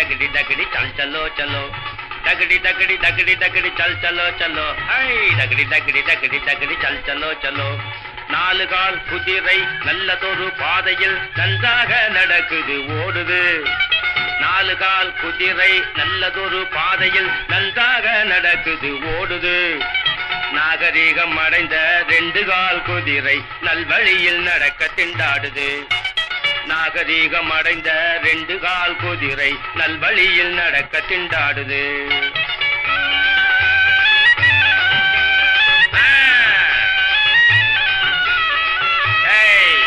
தகடி தகடி தகடி சல் சலோ சலோ தகடி தகடி தகடி தகடி சல் சலோ சலோ high தகடி தகடி தகடி தகடி சல் சலோ சலோ நாலு கால் குதிரை நல்லதொரு பாதையில் நன்றாக நடக்குது ஓடுது. நாலு கால் குதிரை நல்லதொரு பாதையில் நன்றாக நடக்குது ஓடுது. நாகரீகம் அடைந்த ரெண்டு கால் குதிரை நல்வழியில் நடக்க திண்டாடுது. நாகரீகம் அடைந்த ரெண்டு கால் குதிரை நல்வழியில் நடக்க திண்டாடுது. ஏய்,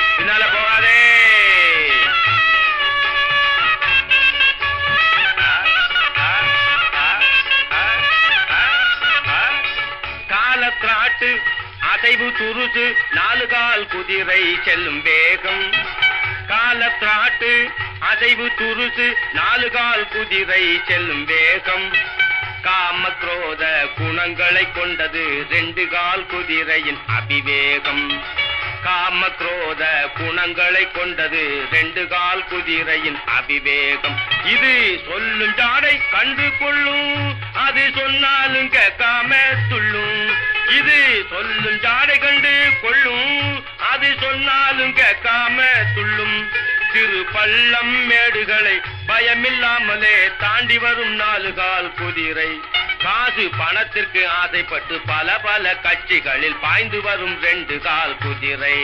காலத்திராட்டு அசைவு துருசு நாலு கால் குதிரை செல்லும் வேகம். கால திராட்டு அதைவு துருசு நாலு கால் குதிரை செல்லும் வேகம். காமக்ரோத குணங்களை கொண்டது ரெண்டு கால் குதிரையின் அபிவேகம். காமக்ரோத குணங்களை கொண்டது ரெண்டு கால் குதிரையின் அபிவேகம். இது சொல்லும் ஜாடை கண்டு கொள்ளும் அது சொன்னாலும் கேட்காம துள்ளும். இது சொல்லும் ஜாடை கண்டு கொள்ளும். அது சொன்னாலும் கேட்காம துள்ளும். திரு பள்ளம் மேடுகளை பயமில்லாமலே தாண்டி வரும் நாலு கால் குதிரை. காசு பணத்திற்கு ஆசைப்பட்டு பல பல கட்சிகளில் பாய்ந்து வரும் ரெண்டு கால் குதிரை.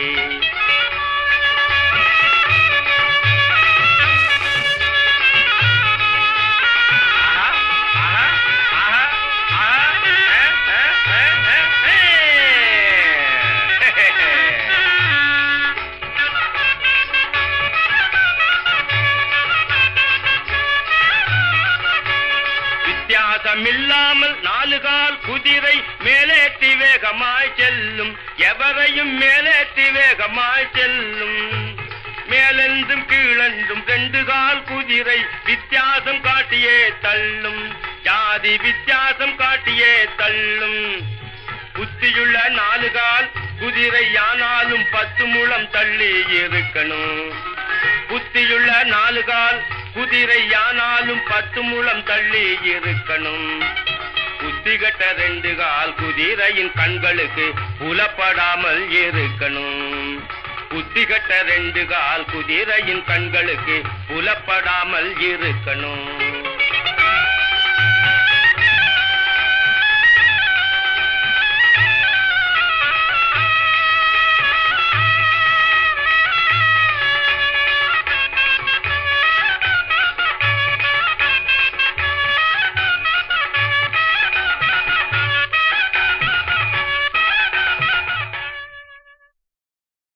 வித்தியாசமில்லாமல் நாலு கால் குதிரை மேலேற்றி வேகமாய் செல்லும். எவரையும் மேலேற்றி வேகமாய் செல்லும். மேலெந்தும் கீழெந்தும் ரெண்டு கால் குதிரை வித்தியாசம் காட்டியே தள்ளும். ஜாதி வித்தியாசம் காட்டியே தள்ளும். புத்தியுள்ள நாலு கால் குதிரை யானாலும் பத்து முழம் தள்ளி இருக்கணும். புத்தியுள்ள நாலு கால் குதிரை யானாலும் பத்து முழம் தள்ளி இருக்கணும். புத்திகட்ட ரெண்டு கால் குதிரையின் கண்களுக்கு புலப்படாமல் இருக்கணும். புத்திகட்ட ரெண்டு கால் குதிரையின் கண்களுக்கு புலப்படாமல் இருக்கணும்.